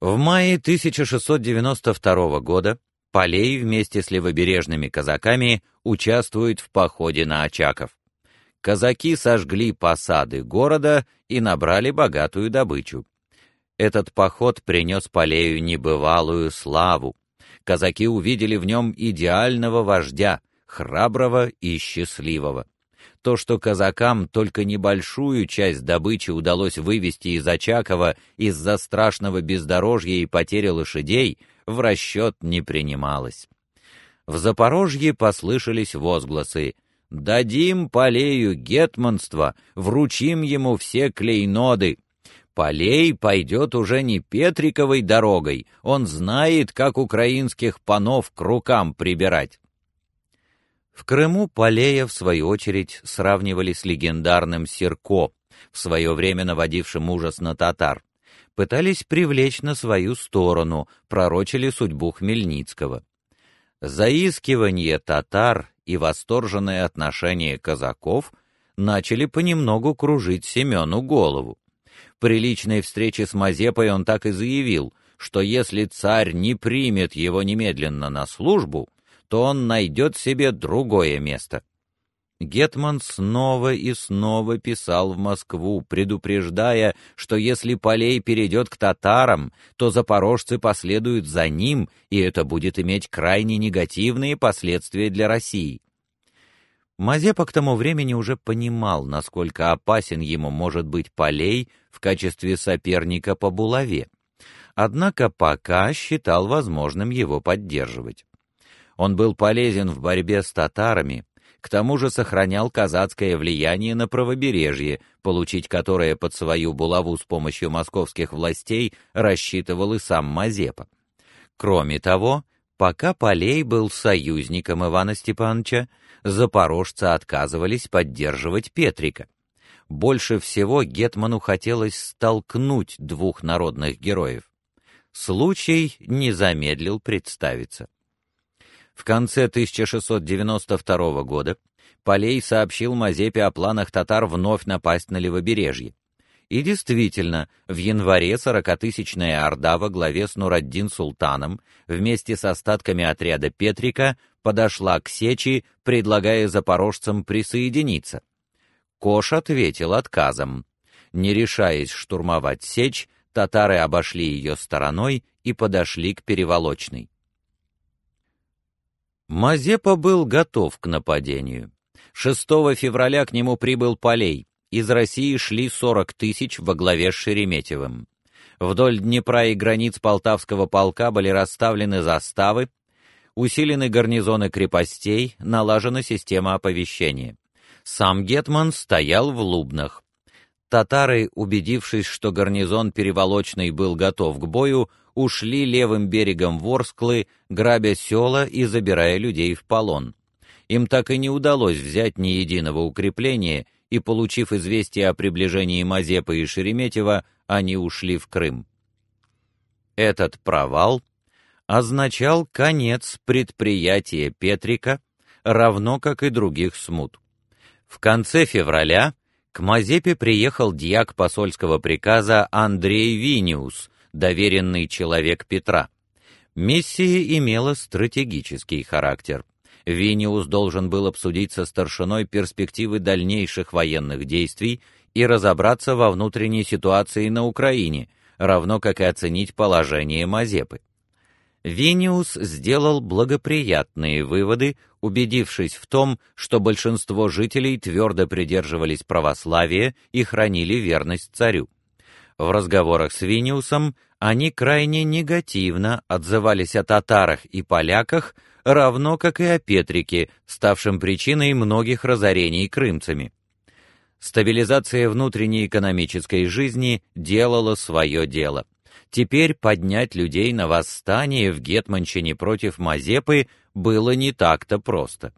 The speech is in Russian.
В мае 1692 года Полей вместе с левобережными казаками участвует в походе на Очаков. Казаки сожгли посады города и набрали богатую добычу. Этот поход принес Полею небывалую славу. Казаки увидели в нем идеального вождя, храброго и счастливого. То, что казакам только небольшую часть добычи удалось вывести из Очакова из-за страшного бездорожья и потери лошадей, в расчет не принималось. В Запорожье послышались возгласы: "Дадим Полею гетманство, вручим ему все клейноды". Полей пойдет уже не Петриковой дорогой, он знает, как украинских панов к рукам прибирать. В Крыму Полея, в свою очередь, сравнивали с легендарным Сирко, в свое время наводившим ужас на татар. Пытались привлечь на свою сторону, пророчили судьбу Хмельницкого. Заискивание татар и восторженное отношение казаков начали понемногу кружить Семену голову. При личной встрече с Мазепой он так и заявил, что если царь не примет его немедленно на службу, то он найдет себе другое место. Гетман снова и снова писал в Москву, предупреждая, что если Полей перейдет к татарам, то запорожцы последуют за ним, и это будет иметь крайне негативные последствия для России. Мазепа к тому времени уже понимал, насколько опасен ему может быть Полей в качестве соперника по булаве. Однако пока считал возможным его поддерживать. Он был полезен в борьбе с татарами, к тому же сохранял казацкое влияние на правобережье, получить которое под свою булаву с помощью московских властей рассчитывал и сам Мазепа. Кроме того, пока Полей был союзником Ивана Степановича, запорожцы отказывались поддерживать Петрика. Больше всего гетману хотелось столкнуть двух народных героев. Случай не замедлил представиться. В конце 1692 года Полей сообщил Мазепе о планах татар вновь напасть на левобережье. И действительно, в январе сорокатысячная орда во главе с Нураддин султаном вместе с остатками отряда Петрика подошла к сечи, предлагая запорожцам присоединиться. Кош ответил отказом. Не решаясь штурмовать сечь, татары обошли ее стороной и подошли к переволочной. Мазепа был готов к нападению. 6 февраля к нему прибыл Полей. Из России шли 40 тысяч во главе с Шереметьевым. Вдоль Днепра и границ Полтавского полка были расставлены заставы, усилены гарнизоны крепостей, налажена система оповещения. Сам гетман стоял в Лубнах. Татары, убедившись, что гарнизон Переволочный был готов к бою, ушли левым берегом Ворсклы, грабя села и забирая людей в полон. Им так и не удалось взять ни единого укрепления, и получив известие о приближении Мазепы и Шереметьева, они ушли в Крым. Этот провал означал конец предприятия Петрика, равно как и других смут. В конце февраля к Мазепе приехал дьяк посольского приказа Андрей Виниус, доверенный человек Петра. Миссия имела стратегический характер. Виниус должен был обсудить со старшиной перспективы дальнейших военных действий и разобраться во внутренней ситуации на Украине, равно как и оценить положение Мазепы. Виниус сделал благоприятные выводы, убедившись в том, что большинство жителей твердо придерживались православия и хранили верность царю. В разговорах с Виниусом они крайне негативно отзывались о татарах и поляках, равно как и о Петрике, ставшем причиной многих разорений крымцами. Стабилизация внутренней экономической жизни делала свое дело. Теперь поднять людей на восстание в Гетманщине против Мазепы было не так-то просто.